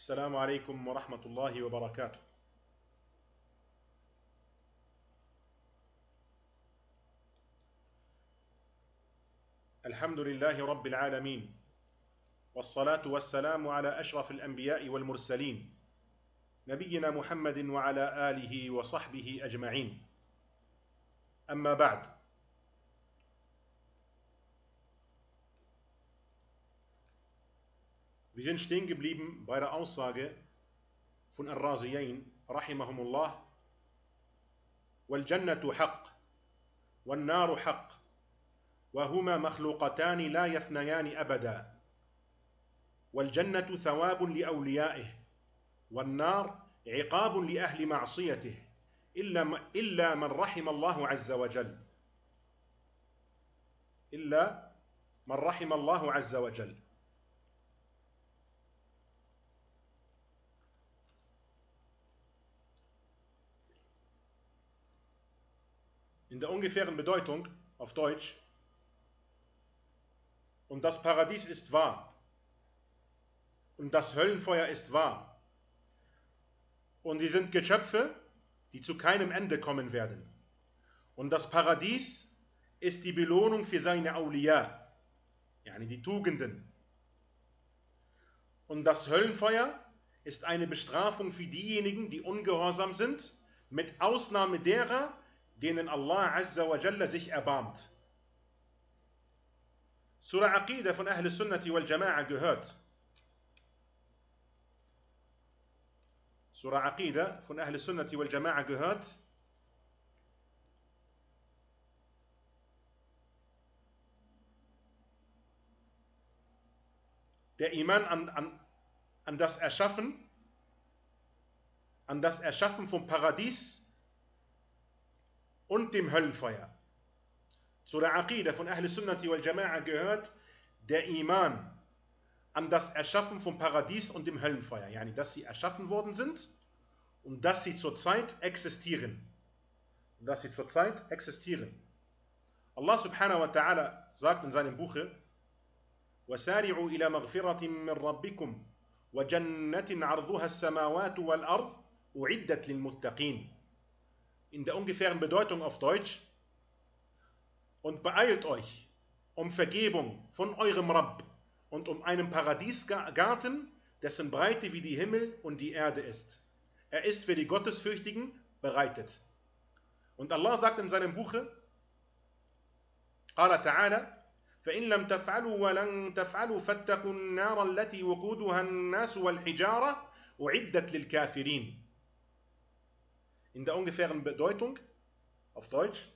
السلام عليكم ورحمة الله وبركاته. الحمد لله رب العالمين والصلاة والسلام على أشرف الأنبياء والمرسلين نبينا محمد وعلى آله وصحبه أجمعين. أما بعد Wir sind stehen geblieben bei der Aussage von Ar-Raziyain, rahimahumullah, والجنة حق والنار حق وهما مخلوقتان لا يفنيان أبدا والجنة ثواب لأوليائه والنار عقاب لأهل معصيته إلا إلا من رحم الله عز وجل إلا من رحم الله عز وجل in der ungefähren Bedeutung auf Deutsch. Und das Paradies ist wahr. Und das Höllenfeuer ist wahr. Und sie sind Geschöpfe, die zu keinem Ende kommen werden. Und das Paradies ist die Belohnung für seine Awliya, yani die Tugenden. Und das Höllenfeuer ist eine Bestrafung für diejenigen, die ungehorsam sind, mit Ausnahme derer, denen Allah Azza wa Jalla sich erbarmt. Surah Aqidah von Ahl Sunnati wal Jama'a gehört. Surah Aqidah von Ahl Sunnati wal Jama'a gehört. Der Iman an, an, an das Erschaffen, an das Erschaffen vom Paradies und dem Höllenfeuer. Zu der Aqidah von Ahl Sunnati wal Jama'a gehört der Iman an das Erschaffen vom Paradies und dem Höllenfeuer. Yani, dass sie erschaffen worden sind und dass sie zurzeit existieren. Und dass sie zurzeit existieren. Allah subhanahu wa ta'ala sagt in seinem Buche, وسارعوا إلى مغفرة من ربكم وجنة عرضها السماوات والأرض أعدت للمتقين in der ungefähren Bedeutung auf Deutsch und beeilt euch um Vergebung von eurem Rabb und um einen Paradiesgarten, dessen Breite wie die Himmel und die Erde ist. Er ist für die Gottesfürchtigen bereitet. Und Allah sagt in seinem Buche, قال تعالى فإن لم تفعلوا ولن تفعلوا فاتقوا النار التي وقودها الناس والحجارة أعدت للكافرين in der ungefähren Bedeutung auf Deutsch.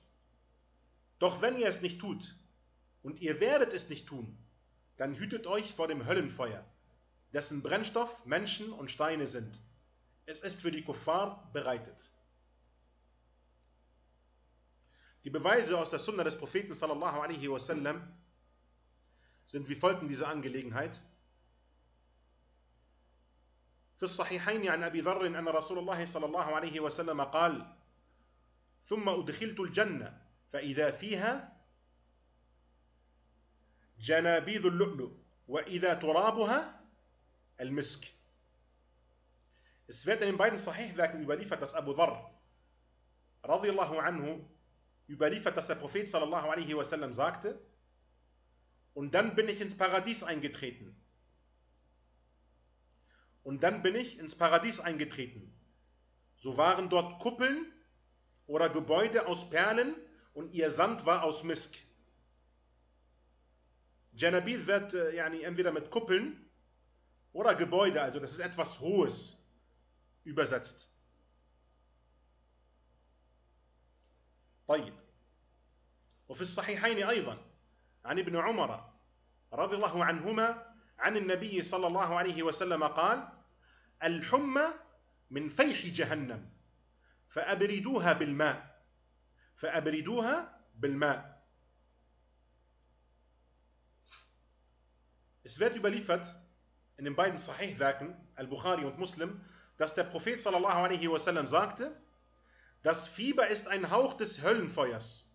Doch wenn ihr es nicht tut, und ihr werdet es nicht tun, dann hütet euch vor dem Höllenfeuer, dessen Brennstoff Menschen und Steine sind. Es ist für die Kuffar bereitet. Die Beweise aus der Sunna des Propheten sallallahu alaihi wasallam sind wie folgt in dieser Angelegenheit. في الصحيحين عن أبي ذر أن رسول الله صلى الله عليه وسلم قال: ثم أدخلت الجنة فإذا فيها جنابيذ اللؤلؤ وإذا ترابها المسك. Es wird in صحيح werken überliefert, dass Abu رضي الله عنه überliefert, dass der صلى الله عليه وسلم sagte: Und dann bin ich ins Paradies eingetreten. Und dann bin ich ins Paradies eingetreten. So waren dort Kuppeln oder Gebäude aus Perlen und ihr Sand war aus Misk. Janabid wird äh, yani, entweder mit Kuppeln oder Gebäude, also das ist etwas Hohes, übersetzt. طيب وفي الصحيحين أيضا عن ابن عمر رضي الله عنهما عن النبي صلى الله عليه وسلم قال الحمى من فيح جهنم فأبردوها بالماء فأبردوها بالماء Es wird überliefert in den beiden Sahih-Werken, Al-Bukhari und Muslim, dass der Prophet sallallahu alaihi wasallam sagte, das Fieber ist ein Hauch des Höllenfeuers.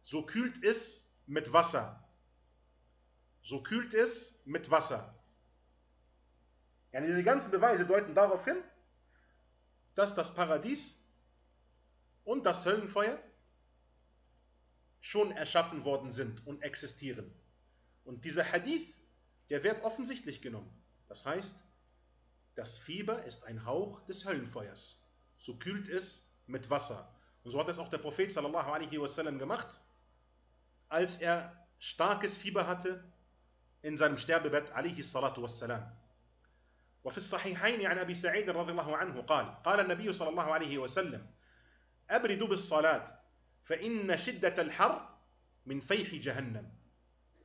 So kühlt es mit Wasser. So kühlt es mit Wasser. Ja, diese ganzen Beweise deuten darauf hin, dass das Paradies und das Höllenfeuer schon erschaffen worden sind und existieren. Und dieser Hadith, der wird offensichtlich genommen. Das heißt, das Fieber ist ein Hauch des Höllenfeuers. So kühlt es mit Wasser. Und so hat es auch der Prophet sallallahu alaihi wasallam gemacht, als er starkes Fieber hatte in seinem Sterbebett alaihi salatu wassalam. وفي الصحيحين عن أبي سعيد رضي الله عنه قال قال النبي صلى الله عليه وسلم ابردوا بالصلاة فإن شدة الحر من فيح جهنم.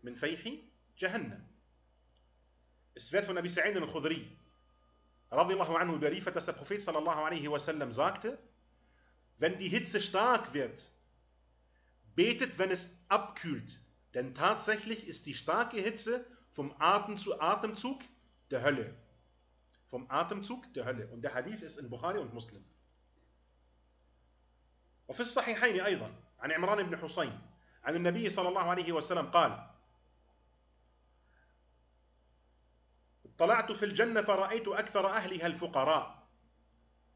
من فيح جهنم. اسمعت ابي سعيد الخضري رضي الله عنه بريفه تسقفيت صلى الله عليه وسلم زاكت wenn die hitze stark wird betet wenn es abkühlt denn tatsächlich ist die starke hitze vom atem zu atemzug der hölle. Vom Atemzug der Hölle. Und der Hadith ist in Bukhari und Muslim. وفي الصحيحين أيضا عن عمران بن حسين عن النبي صلى الله عليه وسلم قال اطلعت في الجنة فرأيت أكثر أهلها الفقراء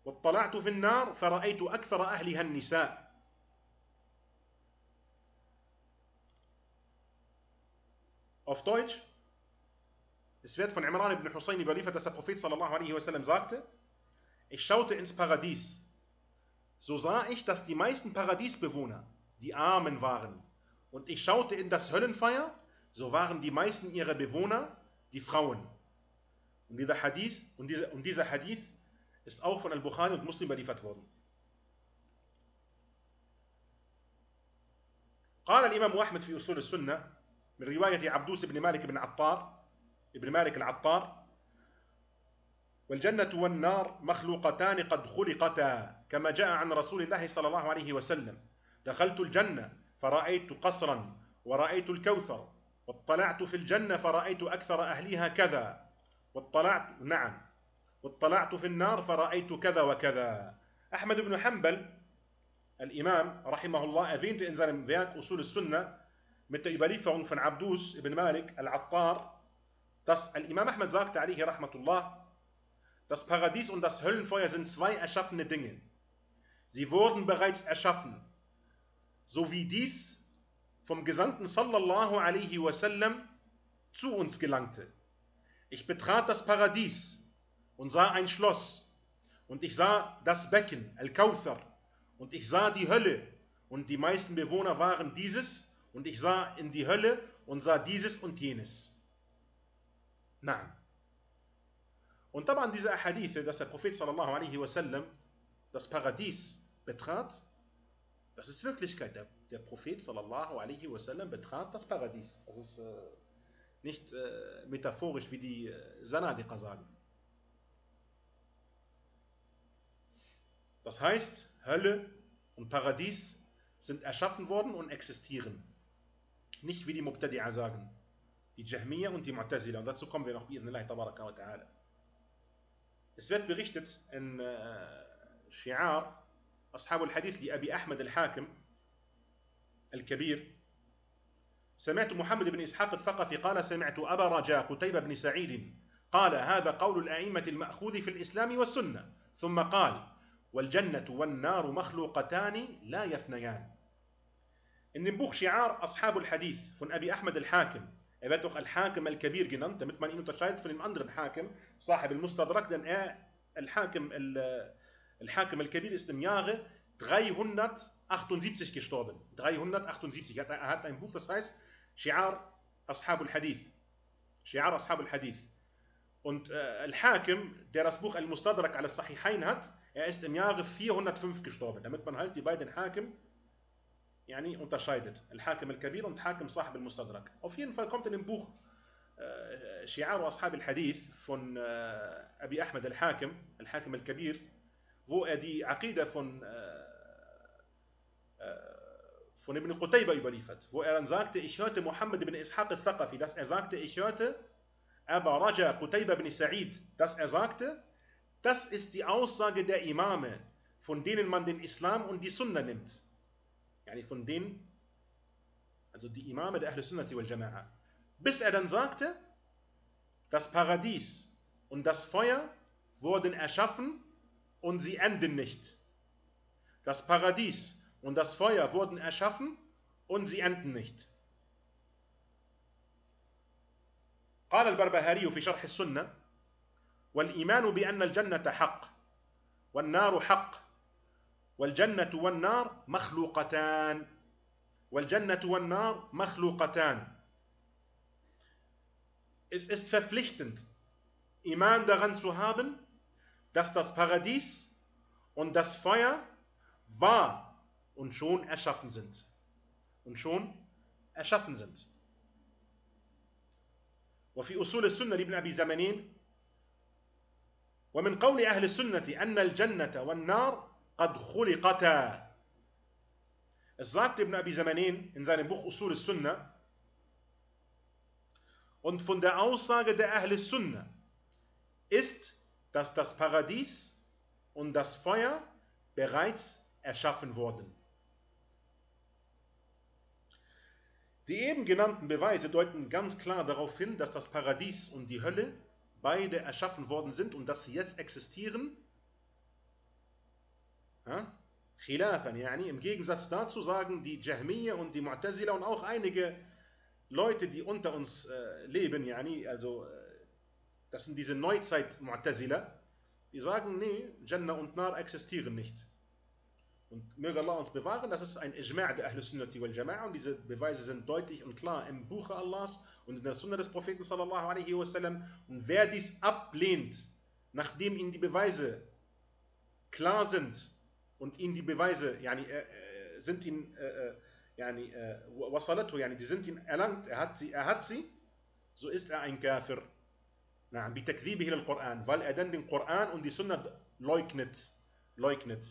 واطلعت في النار فرأيت أكثر أهلها النساء Auf Deutsch, es wird von Imran ibn Hussein überliefert, dass der Prophet sallallahu alaihi wasallam sagte, ich schaute ins Paradies. So sah ich, dass die meisten Paradiesbewohner die Armen waren. Und ich schaute in das Höllenfeuer, so waren die meisten ihrer Bewohner die Frauen. Und dieser Hadith, und dieser, und dieser Hadith ist auch von Al-Bukhari und Muslim überliefert worden. قال الإمام أحمد في أصول السنة من رواية عبدوس بن مالك بن عطار ابن مالك العطار والجنة والنار مخلوقتان قد خلقتا كما جاء عن رسول الله صلى الله عليه وسلم. دخلت الجنة فرأيت قصرا ورأيت الكوثر واطلعت في الجنة فرأيت أكثر أهلها كذا واطلعت نعم واطلعت في النار فرأيت كذا وكذا. أحمد بن حنبل الإمام رحمه الله erwähnte in seinem Usul al-Sunnah mit der Überlieferung Abdus ibn Malik al-Attar, dass Al-Imam Ahmad sagte, alihi rahmatullah, das Paradies und das Höllenfeuer sind zwei erschaffene Dinge. Sie wurden bereits erschaffen, so wie dies vom Gesandten sallallahu alaihi wasallam zu uns gelangte. Ich betrat das Paradies und sah ein Schloss und ich sah das Becken, Al-Kauthar, und ich sah die Hölle und die meisten Bewohner waren dieses und ich sah in die Hölle und sah dieses und jenes. Nein. Und da waren diese Hadithe, dass der Prophet sallallahu alaihi wasallam das Paradies betrat, das ist Wirklichkeit. Der, der Prophet sallallahu alaihi wasallam betrat das Paradies. Das ist äh, nicht äh, metaphorisch, wie die äh, Sanadiqa sagen. Das heißt, Hölle und Paradies sind erschaffen worden und existieren. Nicht wie die Mubtadi'a sagen, Jahmiya und die Mu'tazila. Und dazu kommen wir noch bi'idhnillah tabaraka wa ta'ala. Es wird berichtet in Shi'ar أصحاب الحديث لأبي أحمد الحاكم الكبير سمعت محمد بن إسحاق الثقفي قال سمعت أبا رجاء قتيبة بن سعيد قال هذا قول الأئمة المأخوذ في الإسلام والسنة ثم قال والجنة والنار مخلوقتان لا يفنيان In dem Buch Shi'ar Ashabul Hadith von al-Hakim, er auch Al-Hakim al-Kabir genannt, damit man ihn unterscheidet von dem anderen Hakim, Sahib al-Mustadrak, denn er, Al-Hakim al-Hakim al-Kabir, ist im Jahre 378 gestorben. 378. Er hat ein Buch, das heißt Shi'ar Ashabul Hadith. Shi'ar Ashabul Hadith. Und äh, Al-Hakim, der das Buch Al-Mustadrak al-Sahihain hat, er ist im Jahre 405 gestorben, damit man halt die beiden Hakim yani, unterscheidet. Al-Hakim al-Kabir und Hakim Sahib al-Mustadrak. Auf jeden Fall kommt in dem Buch äh, Shi'ar Ashab al-Hadith von äh, Abi Ahmed al-Hakim, Al-Hakim al-Kabir, wo er die Aqidah von, äh, von Ibn Qutayba überliefert, wo er dann sagte, ich hörte Muhammad ibn Ishaq al-Thaqafi, dass er sagte, ich hörte Aba Raja Qutayba ibn Sa'id, dass er sagte, das ist die Aussage der Imame, von denen man den Islam und die Sunna nimmt. Yani von denen, also die Imame der Ahl Sunnati wal Jama'a. Bis er dann sagte, das Paradies und das Feuer wurden erschaffen und sie enden nicht. Das Paradies und das Feuer wurden erschaffen und sie enden nicht. قال البربهاري في شرح السنة والإيمان بأن الجنة حق والنار حق والجنة والنار مخلوقتان والجنة والنار مخلوقتان Es ist verpflichtend, Iman daran zu haben, dass das Paradies und das Feuer wahr und schon erschaffen sind. Und schon erschaffen sind. وفي أصول السنة لابن أبي زمنين ومن قول أهل السنة أن الجنة والنار قد خلقتا Es sagt Ibn Abi Zamanin in seinem Buch Usul al-Sunnah und von der Aussage der Ahl Sunnah ist, dass das Paradies und das Feuer bereits erschaffen wurden. Die eben genannten Beweise deuten ganz klar darauf hin, dass das Paradies und die Hölle beide erschaffen worden sind und dass sie jetzt existieren. Khilafan, yani, im Gegensatz dazu sagen die Jahmiyyah und die Mu'tazila und auch einige Leute, die unter uns äh, leben, yani, also äh, das sind diese Neuzeit-Mu'tazila, die sagen, nee, Jannah und Nar existieren nicht. Und möge Allah uns bewahren, das ist ein Ijma' der Ahl Sunnati wal Jama'a und diese Beweise sind deutlich und klar im Buche Allahs und in der Sunna des Propheten sallallahu alaihi wasallam. Und wer dies ablehnt, nachdem ihm die Beweise klar sind und ihm die Beweise yani, äh, sind ihn äh, yani, äh, wasalatu, yani, die sind ihn erlangt, er hat sie, er hat sie, so ist er ein Kafir. نعم بتكذيبه للقرآن weil er dann den Koran und die Sunna leugnet leugnet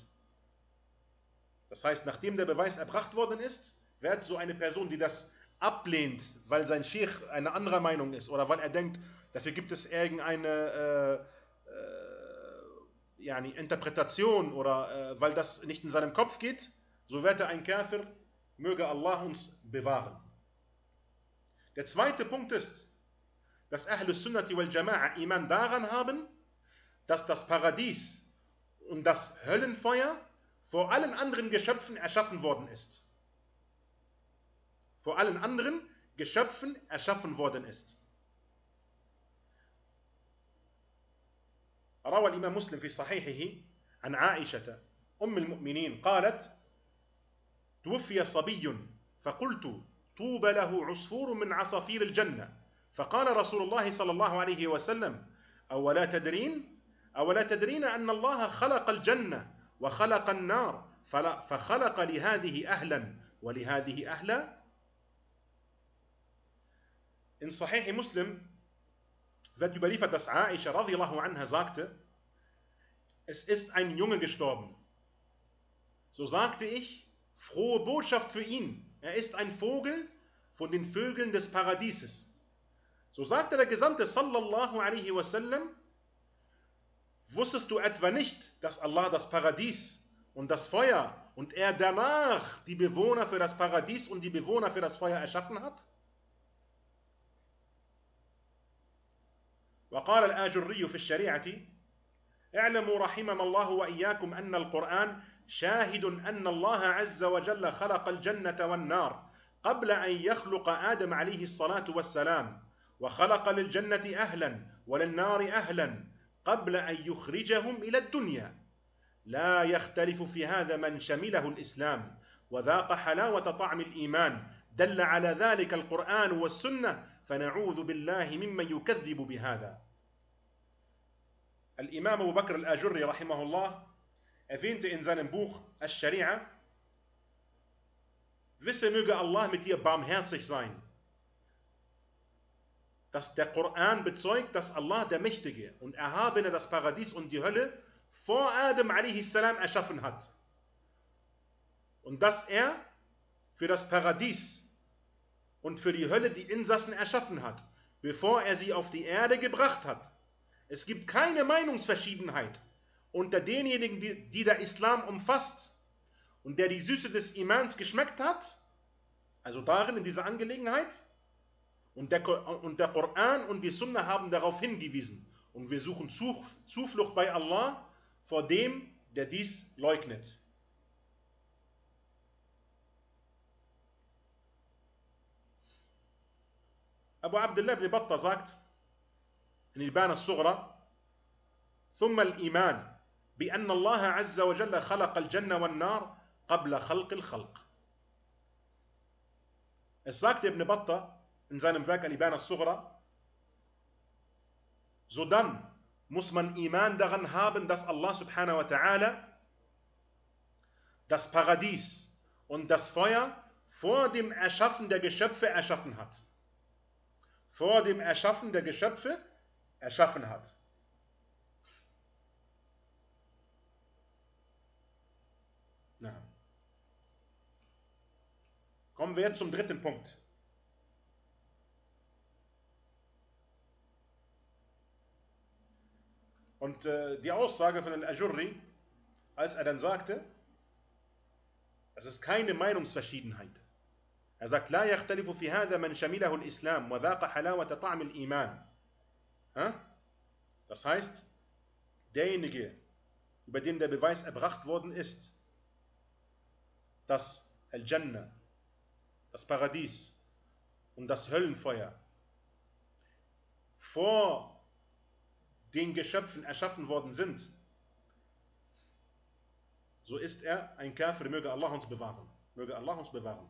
das heißt nachdem der Beweis erbracht worden ist wird so eine Person die das ablehnt weil sein Sheikh eine andere Meinung ist oder weil er denkt dafür gibt es irgendeine äh, äh, yani Interpretation oder äh, weil das nicht in seinem Kopf geht so wird er ein Kafir möge Allah uns bewahren der zweite Punkt ist dass Ahlus Sunnati wal Jama'a Iman daran haben, dass das Paradies und das Höllenfeuer vor allen anderen Geschöpfen erschaffen worden ist. Vor allen anderen Geschöpfen erschaffen worden ist. روى الإمام مسلم في صحيحه عن عائشة أم المؤمنين قالت توفي صبي فقلت طوبى له عصفور من عصافير الجنة. فقال رسول الله صلى الله عليه وسلم أولا تدرين؟ أولا تدرين أن الله خلق الجنة وخلق النار فخلق لهذه أهلا ولهذه أهلا؟ In Sahih Muslim wird überliefert, dass Aisha radiallahu anha sagte, es ist ein Junge gestorben. So sagte ich, frohe Botschaft für ihn. Er ist ein Vogel von den Vögeln des Paradieses. So sagte der Gesandte sallallahu alaihi wasallam, wusstest du etwa nicht, dass Allah das Paradies und das Feuer und er danach die Bewohner für das Paradies und die Bewohner für das Feuer erschaffen hat? وقال الآجري في الشريعة اعلموا رحمنا الله وإياكم أن القرآن شاهد أن الله عز وجل خلق الجنة والنار قبل أن يخلق آدم عليه الصلاة والسلام وخلق للجنة أهلا وللنار أهلا قبل أن يخرجهم إلى الدنيا. لا يختلف في هذا من شمله الإسلام وذاق حلاوة طعم الإيمان دل على ذلك القرآن والسنة فنعوذ بالله ممن يكذب بهذا. Al-Imam Abu Bakr al-Ajurri rahimahullah erwähnte in seinem Buch Al-Sharia, Wisse möge Allah mit dir barmherzig sein, dass der Koran bezeugt, dass Allah der Mächtige und Erhabene das Paradies und die Hölle vor Adam a.s. erschaffen hat. Und dass er für das Paradies und für die Hölle die Insassen erschaffen hat, bevor er sie auf die Erde gebracht hat. Es gibt keine Meinungsverschiedenheit unter denjenigen, die, die der Islam umfasst und der die Süße des Imans geschmeckt hat, also darin in dieser Angelegenheit, und der, und der Koran und die Sunna haben darauf hingewiesen. und wir suchen Zuflucht bei Allah vor dem, der dies leugnet. Abu Abdullah ibn Battah sagt Ibana al-Sughra ثم الإيمان بأن الله عز وجل خلق الجنة والنار قبل خلق الخلق Es sagt Ibn Battah in seinem Werk Al-Ibana al-Sughra sodann muss man Iman daran haben, dass Allah das Paradies und das Feuer vor dem Erschaffen der Geschöpfe erschaffen hat. Vor dem Erschaffen der Geschöpfe erschaffen hat. Na. Kommen wir jetzt zum dritten Punkt. Und äh, die Aussage von Al-Ajurri, als er dann sagte, es ist keine Meinungsverschiedenheit. Er sagt, لا يختلف في هذا من شمله الإسلام وذاق حلاوة طعم الإيمان. das heißt, derjenige, über den der Beweis erbracht worden ist, dass Al-Jannah, das Paradies und das Höllenfeuer vor den Geschöpfen erschaffen worden sind, so ist er ein Kafir, möge Allah uns bewahren. Möge Allah uns bewahren.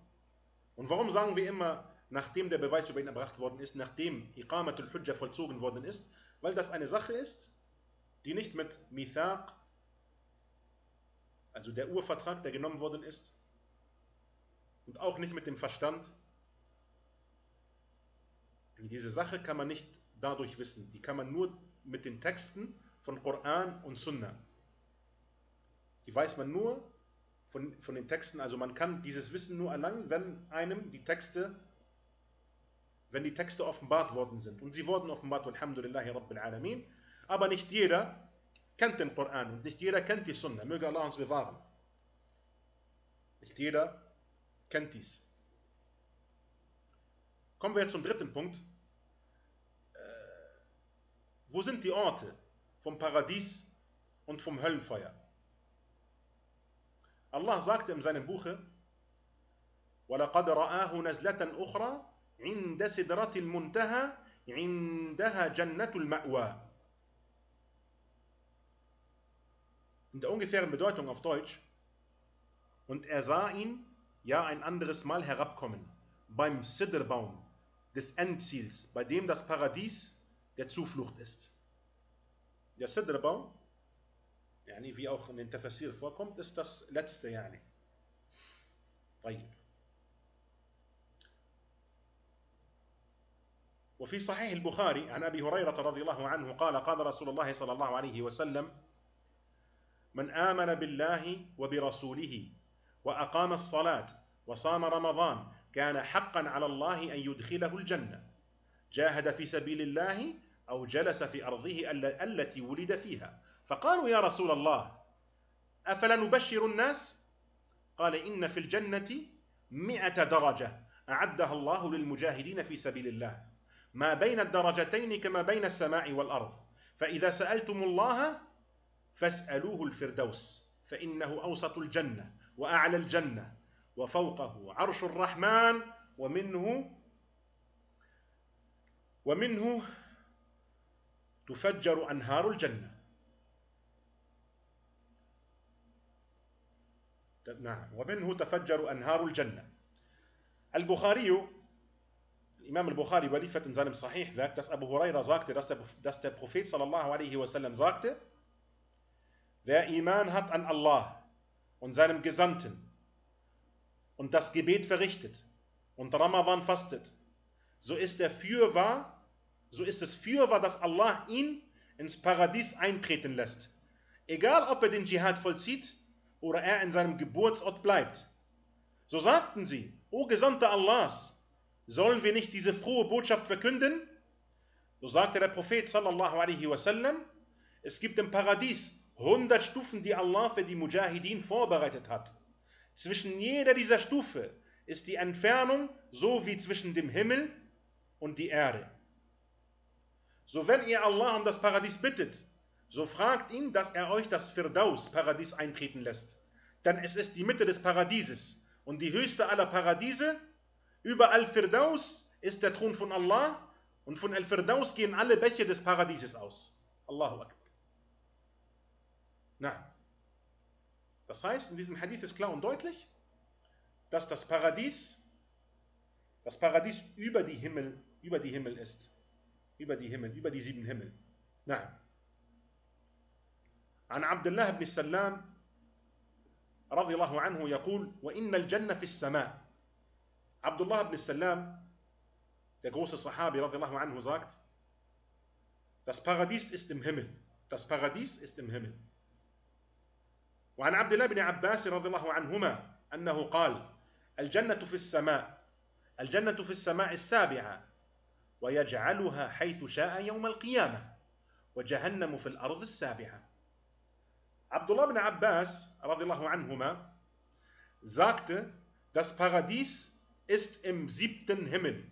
Und warum sagen wir immer, nachdem der Beweis über ihn erbracht worden ist, nachdem Iqamatul Hujja vollzogen worden ist? Weil das eine Sache ist, die nicht mit Mithaq, also der Urvertrag, der genommen worden ist, und auch nicht mit dem Verstand. Diese Sache kann man nicht dadurch wissen. Die kann man nur mit den Texten von Koran und Sunna. Die weiß man nur von, von den Texten, also man kann dieses Wissen nur erlangen, wenn einem die Texte, wenn die Texte offenbart worden sind. Und sie wurden offenbart, Alhamdulillahi Rabbil Alamin. Aber nicht jeder kennt den Koran und nicht jeder kennt die Sunna. Möge Allah uns bewahren. Nicht jeder kennt dies. Kommen wir jetzt zum dritten Punkt. Wo sind die Orte vom Paradies und vom Höllenfeuer? Allah sagte in seinem Buche, وَلَقَدْ رَآهُ نَزْلَةً أُخْرَى عِنْدَ سِدْرَةِ الْمُنْتَهَى عِنْدَهَا جَنَّةُ الْمَأْوَى In der ungefähren Bedeutung auf Deutsch, und er sah ihn ja ein anderes Mal herabkommen, beim Sidrbaum des Endziels, bei dem das Paradies der Zuflucht ist. Der Sidrbaum, yani wie auch in den Tafsir vorkommt, ist das letzte. Yani. طيب. وفي صحيح البخاري عن أبي هريرة رضي الله عنه قال قال رسول الله صلى الله عليه وسلم من آمن بالله وبرسوله وأقام الصلاة وصام رمضان كان حقا على الله أن يدخله الجنة جاهد في سبيل الله أو جلس في أرضه التي ولد فيها. فقالوا يا رسول الله أفلا نبشر الناس؟ قال إن في الجنة مئة درجة أعدها الله للمجاهدين في سبيل الله. ما بين الدرجتين كما بين السماء والأرض. فإذا سألتم الله فاسألوه الفردوس فإنه أوسط الجنة وأعلى الجنة وفوقه عرش الرحمن ومنه ومنه تفجر أنهار الجنة. نعم ومنه تفجر أنهار الجنة. البخاري Imam al-Bukhari überliefert in seinem Sahih-Werk, dass Abu Huraira sagte, dass der, dass der Prophet sallallahu alaihi wasallam sagte, wer Iman hat an Allah und seinem Gesandten und das Gebet verrichtet und Ramadan fastet, so ist er fürwahr so ist es fürwahr, dass Allah ihn ins Paradies eintreten lässt. Egal, ob er den Dschihad vollzieht oder er in seinem Geburtsort bleibt. So sagten sie, O Gesandter Allahs, sollen wir nicht diese frohe Botschaft verkünden? So sagte der Prophet sallallahu alaihi wasallam, es gibt im Paradies 100 Stufen, die Allah für die Mujahideen vorbereitet hat. Zwischen jeder dieser Stufe ist die Entfernung so wie zwischen dem Himmel und die Erde. So wenn ihr Allah um das Paradies bittet, so fragt ihn, dass er euch das Firdaus, Paradies, eintreten lässt. Denn es ist die Mitte des Paradieses und die höchste aller Paradiese. Über Al-Firdaus ist der Thron von Allah und von Al-Firdaus gehen alle Bäche des Paradieses aus. Allahu Akbar. Na. Das heißt, in diesem Hadith ist klar und deutlich, dass das Paradies, das Paradies über die Himmel, über die Himmel ist. Über die Himmel, über die sieben Himmel. Na. عن عبد الله بن السلام رضي الله عنه يقول وإن الجنة في السماء عبد الله بن السلام der große Sahabi radiallahu anhu sagt das Paradies ist im Himmel. Das Paradies ist im Himmel. وعن عبد الله بن عباس رضي الله عنهما أنه قال الجنة في السماء الجنة في السماء السابعة ويجعلها حيث شاء يوم القيامة وجهنم في الأرض السابعة. Abdullah ibn Abbas radiallahu anhuma sagte, das Paradies ist im siebten Himmel.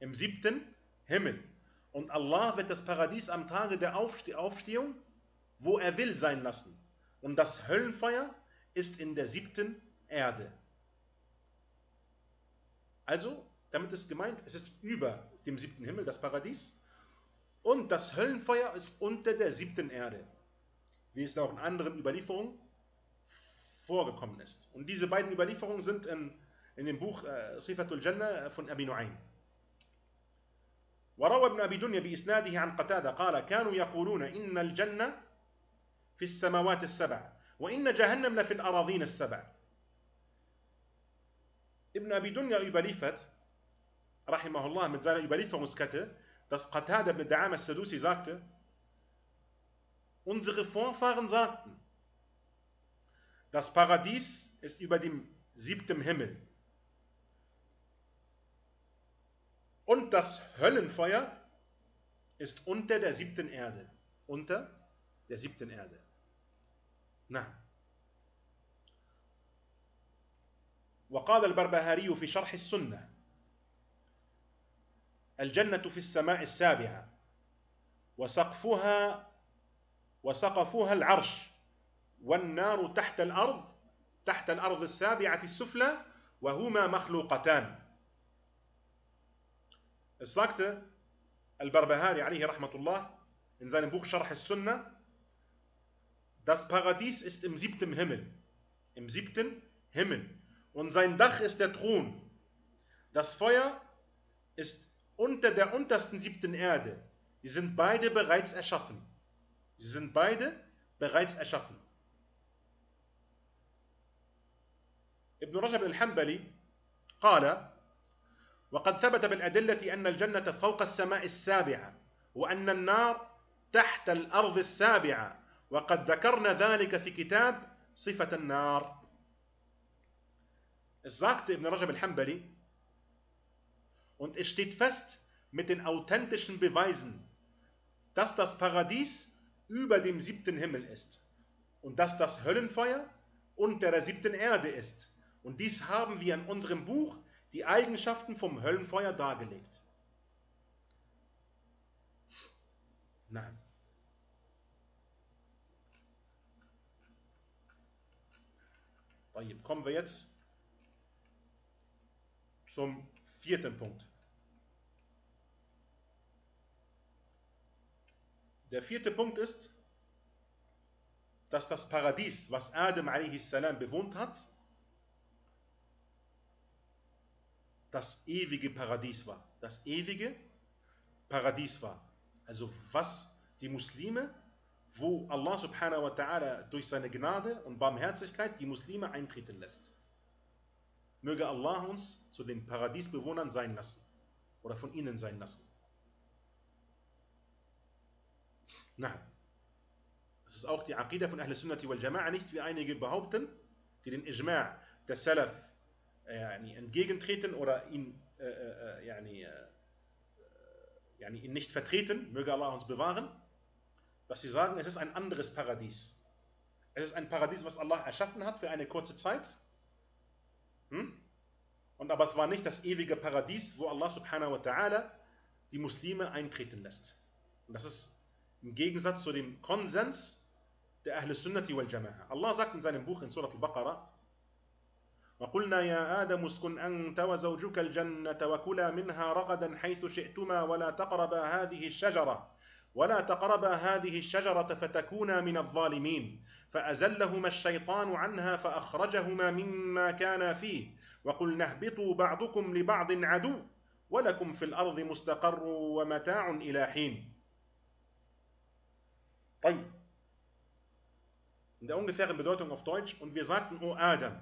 Im siebten Himmel. Und Allah wird das Paradies am Tage der Aufstehung, wo er will, sein lassen. Und das Höllenfeuer ist in der siebten Erde. Also, damit ist gemeint, es ist über dem siebten Himmel, das Paradies. Und das Höllenfeuer ist unter der siebten Erde wie es auch in anderen Überlieferungen vorgekommen ist. Und diese beiden Überlieferungen sind in, إن البوخ آه، صفة الجنة آه، فن أبي نعيم. وروى ابن أبي دنيا بإسناده عن قتادة قال كانوا يقولون إن الجنة في السماوات السبع وإن جهنم لفي الأراضين السبع. ابن أبي دنيا überliefert رحمه الله mit seiner Überlieferungskette dass Qatada ibn Da'am as-Sadusi sagte unsere Vorfahren sagten das Paradies ist über dem siebten Himmel Und das Höllenfeuer ist unter der siebten Erde. Unter der siebten Erde. Na. وقال البربهاري في شرح السنة الجنة في السماء السابعة وسقفها وسقفها العرش والنار تحت الأرض تحت الأرض السابعة السفلى وهما مخلوقتان Es sagte Al-Barbahari alaihi rahmatullah in seinem Buch Sharh al-Sunnah, das Paradies ist im siebten Himmel. Im siebten Himmel. Und sein Dach ist der Thron. Das Feuer ist unter der untersten siebten Erde. Die sind beide bereits erschaffen. Sie sind beide bereits erschaffen. ابن رجب الحنبلي قال وقد ثبت بالأدلة أن الجنة فوق السماء السابعة وأن النار تحت الأرض السابعة وقد ذكرنا ذلك في كتاب صفة النار Es sagte Ibn Rajab al-Hambali und es steht fest mit den authentischen Beweisen, dass das Paradies über dem siebten Himmel ist und dass das Höllenfeuer unter der siebten Erde ist. Und dies haben wir in unserem Buch die Eigenschaften vom Höllenfeuer dargelegt. Nein. Kommen wir jetzt zum vierten Punkt. Der vierte Punkt ist, dass das Paradies, was Adam a.s. bewohnt hat, das ewige Paradies war. Das ewige Paradies war. Also was die Muslime, wo Allah subhanahu wa ta'ala durch seine Gnade und Barmherzigkeit die Muslime eintreten lässt. Möge Allah uns zu den Paradiesbewohnern sein lassen oder von ihnen sein lassen. Nein. Das ist auch die Aqidah von Ahl Sunnati wal Jama'a, nicht wie einige behaupten, die den Ijma' der Salaf äh, entgegentreten oder ihn, äh, äh, yani, äh, yani ihn nicht vertreten, möge Allah uns bewahren, dass sie sagen, es ist ein anderes Paradies. Es ist ein Paradies, was Allah erschaffen hat für eine kurze Zeit. Hm? Und aber es war nicht das ewige Paradies, wo Allah subhanahu wa ta'ala die Muslime eintreten lässt. Und das ist im Gegensatz zu dem Konsens der Ahl Sunnati wal Jama'a. Allah sagt in seinem Buch in Surat al-Baqarah, وقلنا يا آدم اسكن أنت وزوجك الجنة وكلا منها رغدا حيث شئتما ولا تقربا هذه الشجرة ولا تقربا هذه الشجرة فتكونا من الظالمين فأزلهما الشيطان عنها فأخرجهما مما كان فيه وقلنا اهبطوا بعضكم لبعض عدو ولكم في الأرض مستقر ومتاع إلى حين. طيب. In der ungefähren Bedeutung auf Deutsch und wir sagten, O Adam,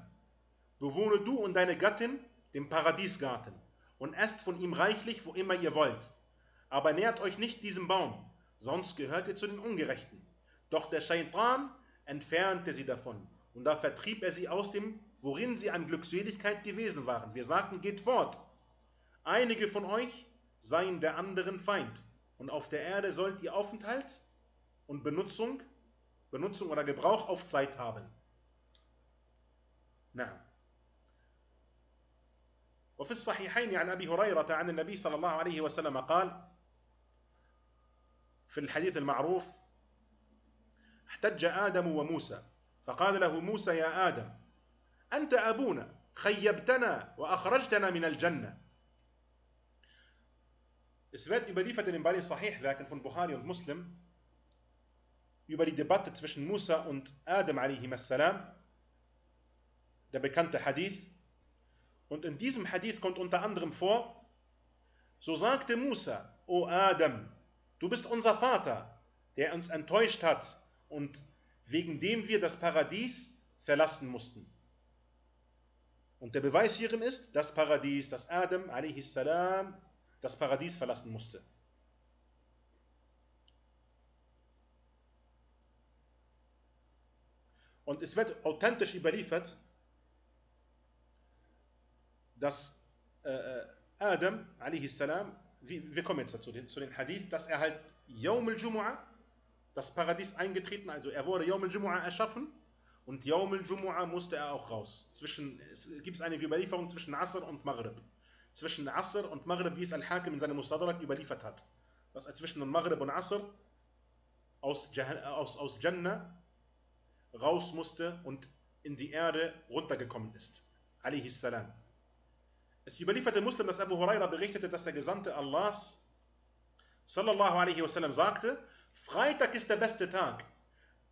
bewohne du und deine Gattin den Paradiesgarten und esst von ihm reichlich, wo immer ihr wollt. Aber nährt euch nicht diesem Baum, sonst gehört ihr zu den Ungerechten. Doch der Scheitan entfernte sie davon, und da vertrieb er sie aus dem, worin sie an Glückseligkeit gewesen waren. Wir sagten, geht fort. Einige von euch seien der anderen Feind, und auf der Erde sollt ihr Aufenthalt und Benutzung, Benutzung oder Gebrauch auf Zeit haben. Na. وفي الصحيحين عن أبي هريرة عن النبي صلى الله عليه وسلم قال في الحديث المعروف احتج آدم وموسى فقال له موسى يا آدم أنت أبونا خيبتنا وأخرجتنا من الجنة Es wird überliefert in dem Bali Sahih-Werken von Bukhari über Musa und Adam a.s. der bekannte Hadith. Und in diesem Hadith kommt unter anderem vor, so sagte Musa, O Adam, du bist unser Vater, der uns enttäuscht hat und wegen dem wir das Paradies verlassen mussten. Und der Beweis hierin ist, das Paradies, das Adam a.s. das Paradies verlassen musste. Und es wird authentisch überliefert, dass äh, Adam, a.s., wir kommen jetzt dazu, zu den Hadith, dass er halt Yawm al-Jumu'ah, das Paradies eingetreten, also er wurde Yawm al-Jumu'ah erschaffen und Yawm al-Jumu'ah musste er auch raus. Zwischen, es gibt einige Überlieferungen zwischen Asr und Maghrib. Zwischen Asr und Maghrib, wie es Al-Hakim in seinem Mustadrak überliefert hat. Dass er zwischen Maghrib und Asr aus, aus, aus Jannah raus musste und in die Erde runtergekommen ist. Alayhis salam. Es überlieferte Muslim, dass Abu Huraira berichtete, dass der Gesandte Allahs sallallahu alaihi wasallam sagte, Freitag ist der beste Tag,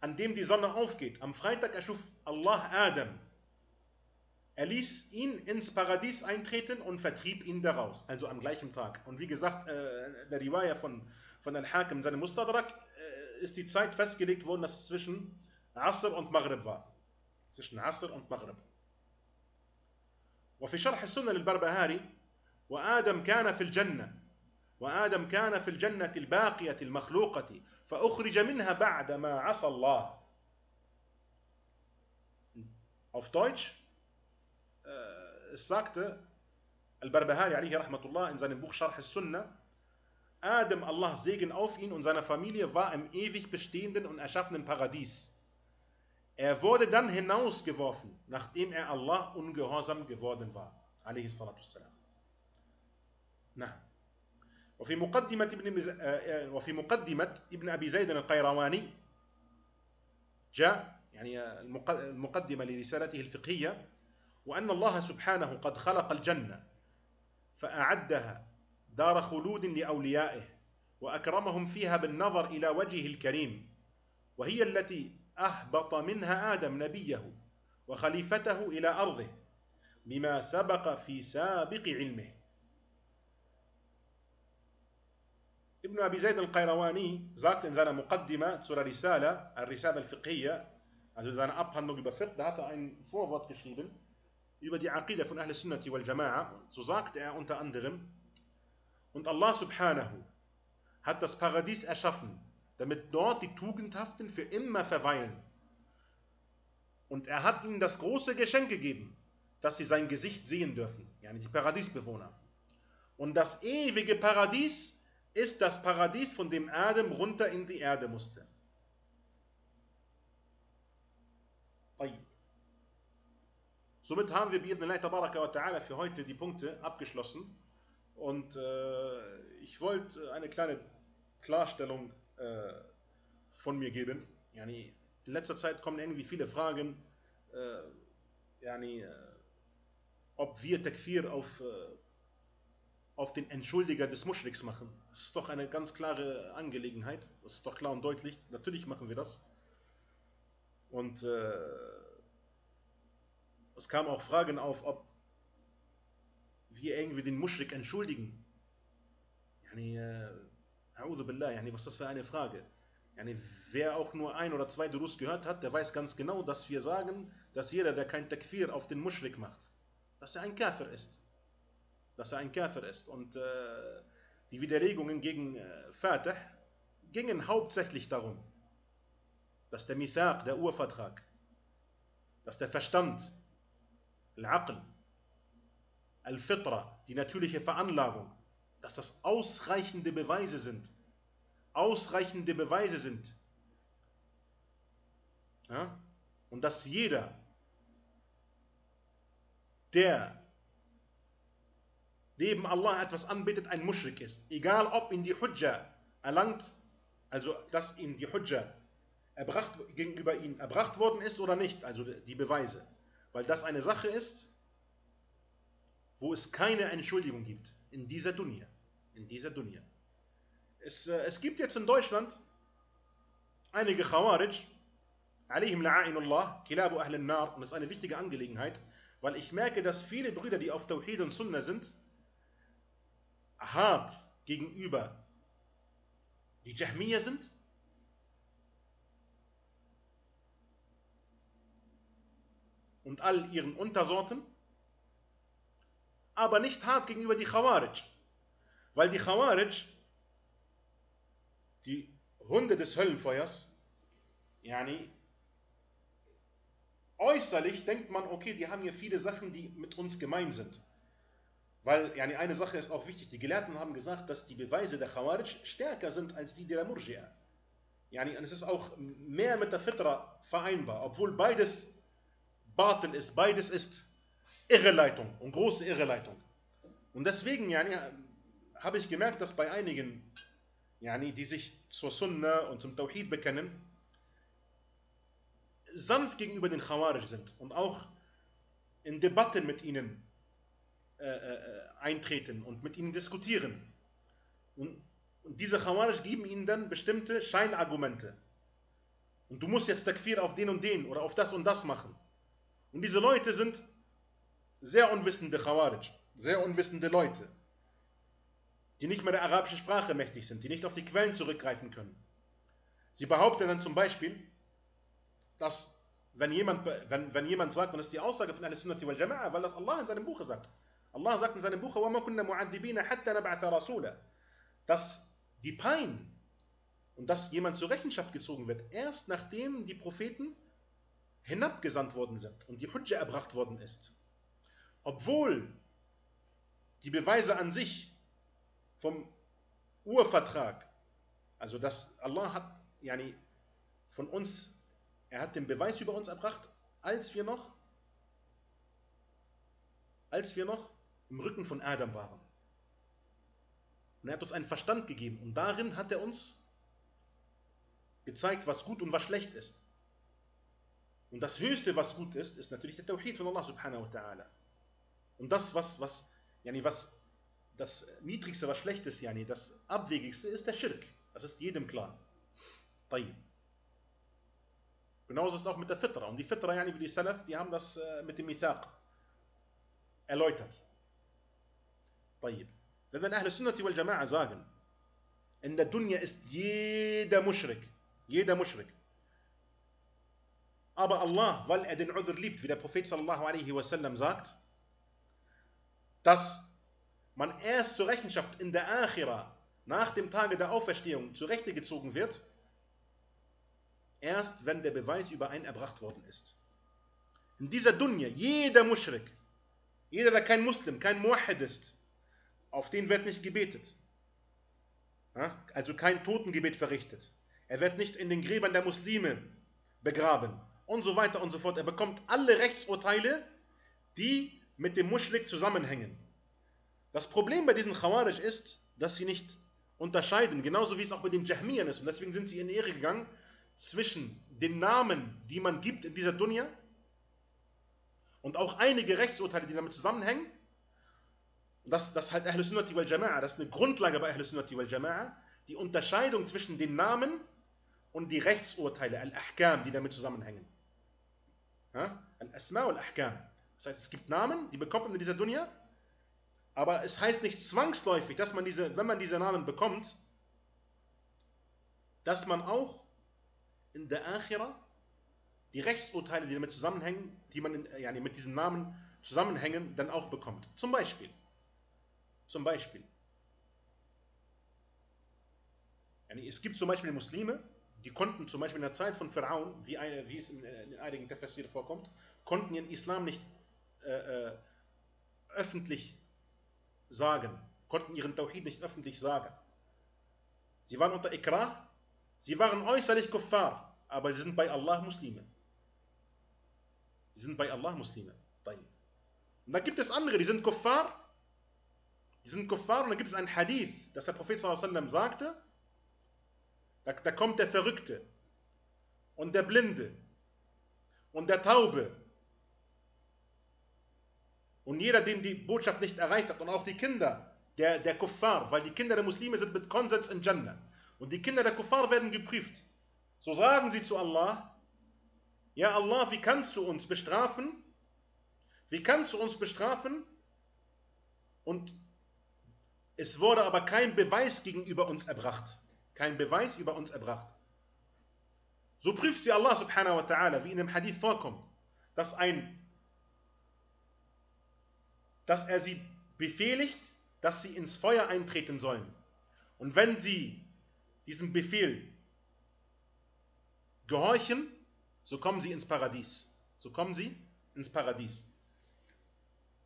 an dem die Sonne aufgeht. Am Freitag erschuf Allah Adam. Er ließ ihn ins Paradies eintreten und vertrieb ihn daraus, also am gleichen Tag. Und wie gesagt, äh, der Riwaya von, von Al-Hakim in seinem Mustadrak äh, ist die Zeit festgelegt worden, dass es zwischen Asr und Maghrib war. Zwischen Asr und Maghrib. وفي شرح السنة للبربهاري وآدم كان في الجنة وآدم كان في الجنة الباقية المخلوقة فأخرج منها بعد ما عصى الله Auf Deutsch äh, sagte البربهاري عليه رحمة الله in seinem Buch شرح السنة آدم الله Segen auf ihn und seine Familie war im ewig bestehenden und erschaffenen Paradies. Er wurde dann hinausgeworfen, nachdem er Allah ungehorsam geworden war. عليه الصلاة والسلام. نعم. وفي مقدمة ابن وفي مقدمة ابن أبي زيد القيرواني جاء يعني المقدمة لرسالته الفقهية وأن الله سبحانه قد خلق الجنة فأعدها دار خلود لأوليائه وأكرمهم فيها بالنظر إلى وجهه الكريم وهي التي أهبط منها آدم نبيه وخليفته إلى أرضه بما سبق في سابق علمه Ibn Abi Zayd al-Qayrawani sagt in seiner Muqaddima zur Risala, al-Risala al-Fiqhiyya, also in seiner Abhandlung über Fiqh, da hat er ein Vorwort geschrieben über die Aqidah von Ahl Sunnati wal Jama'a. So sagt er unter anderem, und Allah subhanahu hat das Paradies erschaffen damit dort die Tugendhaften für immer verweilen. Und er hat ihnen das große Geschenk gegeben, dass sie sein Gesicht sehen dürfen, yani die Paradiesbewohner. Und das ewige Paradies ist das Paradies, von dem Adam runter in die Erde musste. Somit haben wir für heute die Punkte abgeschlossen. Und äh, ich wollte eine kleine Klarstellung äh, von mir geben. Yani, in letzter Zeit kommen irgendwie viele Fragen, äh, yani, äh, ob wir Takfir auf, äh, auf den Entschuldiger des Muschriks machen. Das ist doch eine ganz klare Angelegenheit. Das ist doch klar und deutlich. Natürlich machen wir das. Und es kamen auch Fragen auf, ob wir irgendwie den Muschrik entschuldigen. Yani, yani, was ist das für eine Frage? Yani, wer auch nur ein oder zwei Durus gehört hat, der weiß ganz genau, dass wir sagen, dass jeder, der kein Takfir auf den Muschrik macht, dass er ein Kafir ist. Dass er ein Kafir ist. Und äh, die Widerlegungen gegen äh, Fatih gingen hauptsächlich darum, dass der Mithaq, der Urvertrag, dass der Verstand, Al-Aql, Al-Fitra, die natürliche Veranlagung, dass das ausreichende Beweise sind. Ausreichende Beweise sind. Ja? Und dass jeder, der neben Allah etwas anbetet, ein Mushrik ist. Egal ob ihn die Hujja erlangt, also dass ihn die Hujja erbracht, gegenüber ihm erbracht worden ist oder nicht, also die Beweise. Weil das eine Sache ist, wo es keine Entschuldigung gibt in dieser Dunya. In dieser Dunya. Es, äh, es gibt jetzt in Deutschland einige Khawarij, alaihim la'inullah, kilabu ahlen nar, und das ist eine wichtige Angelegenheit, weil ich merke, dass viele Brüder, die auf Tawhid und Sunnah sind, hart gegenüber die Jahmiya sind und all ihren Untersorten aber nicht hart gegenüber die Khawarij. Weil die Khawarij, die Hunde des Höllenfeuers, yani, äußerlich denkt man, okay, die haben hier viele Sachen, die mit uns gemein sind. Weil yani, eine Sache ist auch wichtig, die Gelehrten haben gesagt, dass die Beweise der Khawarij stärker sind als die der Murji'a. Yani, und es ist auch mehr mit der Fitra vereinbar, obwohl beides Batil ist, beides ist Irreleitung und große Irreleitung. Und deswegen yani, habe ich gemerkt, dass bei einigen, yani, die sich zur Sunna und zum Tawhid bekennen, sanft gegenüber den Khawarij sind und auch in Debatten mit ihnen äh, äh, eintreten und mit ihnen diskutieren. Und, und diese Khawarij geben ihnen dann bestimmte Scheinargumente. Und du musst jetzt Takfir auf den und den oder auf das und das machen. Und diese Leute sind sehr unwissende Khawarij, sehr unwissende Leute, die nicht mehr der arabischen Sprache mächtig sind, die nicht auf die Quellen zurückgreifen können. Sie behaupten dann zum Beispiel, dass wenn jemand, wenn, wenn jemand sagt, und das ist die Aussage von Al-Sunnati wal Jama'a, weil das Allah in seinem Buche sagt. Allah sagt in seinem Buch, dass die Pein und dass jemand zur Rechenschaft gezogen wird, erst nachdem die Propheten hinabgesandt worden sind und die Hujja erbracht worden ist obwohl die Beweise an sich vom Urvertrag, also dass Allah hat yani, von uns, er hat den Beweis über uns erbracht, als wir noch, als wir noch im Rücken von Adam waren. Und er hat uns einen Verstand gegeben und darin hat er uns gezeigt, was gut und was schlecht ist. Und das Höchste, was gut ist, ist natürlich der Tawhid von Allah subhanahu wa ta'ala. Und das, was, was, yani was das Niedrigste, was schlecht ist, yani, das Abwegigste ist der Schirk. Das ist jedem klar. Tayyib. Genauso ist es auch mit der Fitra. Und die Fitra, yani, wie die Salaf, die haben das äh, mit dem Mithaq erläutert. Tayyib. Wenn wir Ahl Sunnati wal Jama'a sagen, in der Dunya ist jeder Muschrik, jeder Muschrik. Aber Allah, weil er den Udhr liebt, wie der Prophet sallallahu alaihi wasallam sagt, dass man erst zur Rechenschaft in der Akhira, nach dem Tage der Auferstehung, zur Rechte gezogen wird, erst wenn der Beweis über einen erbracht worden ist. In dieser Dunya, jeder Mushrik, jeder, der kein Muslim, kein Muahid ist, auf den wird nicht gebetet. Also kein Totengebet verrichtet. Er wird nicht in den Gräbern der Muslime begraben und so weiter und so fort. Er bekommt alle Rechtsurteile, die mit dem Muschrik zusammenhängen. Das Problem bei diesen Khawarij ist, dass sie nicht unterscheiden, genauso wie es auch mit den Jahmiyan ist. Und deswegen sind sie in Irre gegangen zwischen den Namen, die man gibt in dieser Dunya und auch einige Rechtsurteile, die damit zusammenhängen. Und das, das halt Ahl Sunnati wal Jama'a, das ist eine Grundlage bei Ahl Sunnati wal Jama'a, die Unterscheidung zwischen den Namen und die Rechtsurteile, Al-Ahkam, die damit zusammenhängen. Al-Asma al-Ahkam. Das heißt, es gibt Namen, die bekommt man in dieser Dunya, aber es heißt nicht zwangsläufig, dass man diese, wenn man diese Namen bekommt, dass man auch in der Akhira die Rechtsurteile, die damit zusammenhängen, die man in, ja, mit diesem Namen zusammenhängen, dann auch bekommt. Zum Beispiel. Zum Beispiel. Es gibt zum Beispiel Muslime, die konnten zum Beispiel in der Zeit von Pharaon, wie, eine, wie es in, in einigen Tafsir vorkommt, konnten ihren Islam nicht äh, äh, öffentlich sagen, konnten ihren Tawhid nicht öffentlich sagen. Sie waren unter Ikrah, sie waren äußerlich Kuffar, aber sie sind bei Allah Muslime. Sie sind bei Allah Muslime. Und da gibt es andere, die sind Kuffar, die sind Kuffar und da gibt es ein Hadith, das der Prophet sallam sagte, da, da kommt der Verrückte und der Blinde und der Taube und jeder, dem die Botschaft nicht erreicht hat und auch die Kinder der, der Kuffar, weil die Kinder der Muslime sind mit Konsens in Jannah und die Kinder der Kuffar werden geprüft. So sagen sie zu Allah, ja Allah, wie kannst du uns bestrafen? Wie kannst du uns bestrafen? Und es wurde aber kein Beweis gegenüber uns erbracht kein Beweis über uns erbracht. So prüft sie Allah subhanahu wa ta'ala, wie in dem Hadith vorkommt, dass ein dass er sie befehligt, dass sie ins Feuer eintreten sollen. Und wenn sie diesem Befehl gehorchen, so kommen sie ins Paradies. So kommen sie ins Paradies.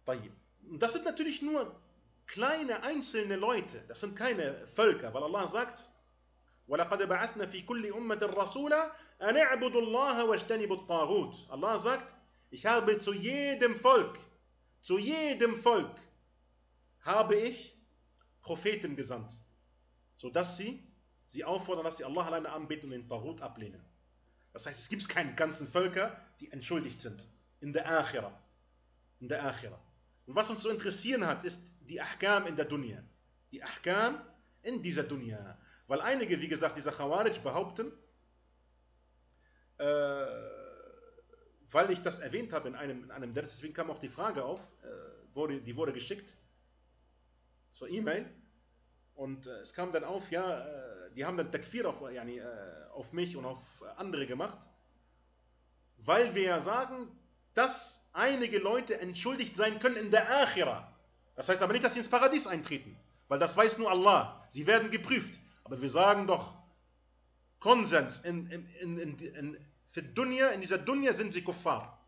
Und das sind natürlich nur kleine einzelne Leute, das sind keine Völker, weil Allah sagt, ولقد بعثنا في كل أمة رسولا أن اعبدوا الله واجتنبوا الطاغوت. Allah sagt, ich habe zu jedem Volk, zu jedem Volk habe ich Propheten gesandt, sodass sie sie auffordern, dass sie Allah alleine anbeten und den Taghut ablehnen. Das heißt, es gibt keine ganzen Völker, die entschuldigt sind in der Akhira. In der Akhira. Und was uns zu interessieren hat, ist die Ahkam in der Dunya. Die Ahkam in dieser Dunya. Weil einige, wie gesagt, dieser Khawarij behaupten, äh, weil ich das erwähnt habe in einem, in einem Ders, deswegen kam auch die Frage auf, äh, wurde, die wurde geschickt zur E-Mail und äh, es kam dann auf, ja, äh, die haben dann Takfir auf, yani, äh, auf mich und auf andere gemacht, weil wir ja sagen, dass einige Leute entschuldigt sein können in der Akhira. Das heißt aber nicht, dass sie ins Paradies eintreten, weil das weiß nur Allah. Sie werden geprüft. Aber wir sagen doch, Konsens, in, in, in, in, für Dunya, in dieser Dunya sind sie Kuffar.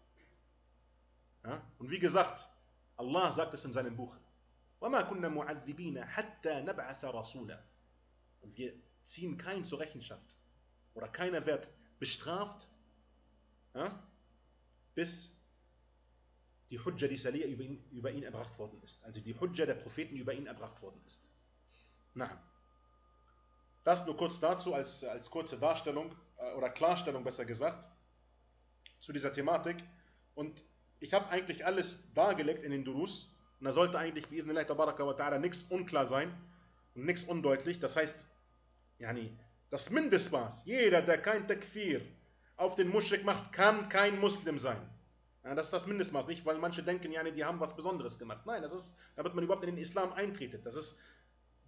Ja? Und wie gesagt, Allah sagt es in seinem Buch. Und wir ziehen keinen zur Rechenschaft. Oder keiner wird bestraft, ja? bis die Hujja, die Salih über ihn, über ihn erbracht worden ist. Also die Hujja der Propheten über ihn erbracht worden ist. Na, das nur kurz dazu als, als kurze Darstellung oder Klarstellung besser gesagt zu dieser Thematik. Und ich habe eigentlich alles dargelegt in den Durus. Und da sollte eigentlich nichts unklar sein und nichts undeutlich. Das heißt, yani, das Mindestmaß, jeder, der kein Takfir auf den Muschrik macht, kann kein Muslim sein. Ja, das ist das Mindestmaß, nicht weil manche denken, yani, die haben was Besonderes gemacht. Nein, das ist, damit man überhaupt in den Islam eintretet. Das ist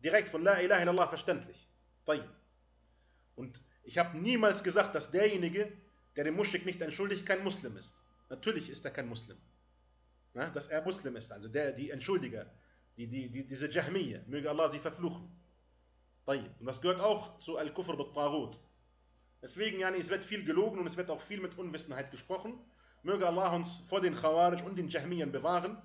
direkt von La ilaha illallah verständlich. Und ich habe niemals gesagt, dass derjenige, der den Muschrik nicht entschuldigt, kein Muslim ist. Natürlich ist er kein Muslim. Ja, dass er Muslim ist, also der, die Entschuldiger, die, die, die, diese Jahmiyyah, möge Allah sie verfluchen. Und das gehört auch zu Al-Kufr bit Deswegen, yani, es wird viel gelogen und es wird auch viel mit Unwissenheit gesprochen. Möge Allah uns vor den Khawarij und den Jahmiyyern bewahren.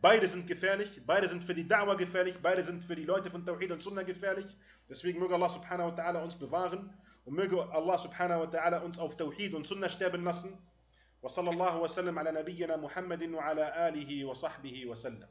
Beide sind gefährlich, beide sind für die Da'wah gefährlich, beide sind für die Leute von Tawhid und Sunnah gefährlich. Deswegen möge Allah subhanahu wa ta'ala uns bewahren und möge Allah subhanahu wa ta'ala uns auf Tawhid und Sunnah sterben lassen. وصلى الله وسلم على نبينا محمد وعلى آله وصحبه وسلم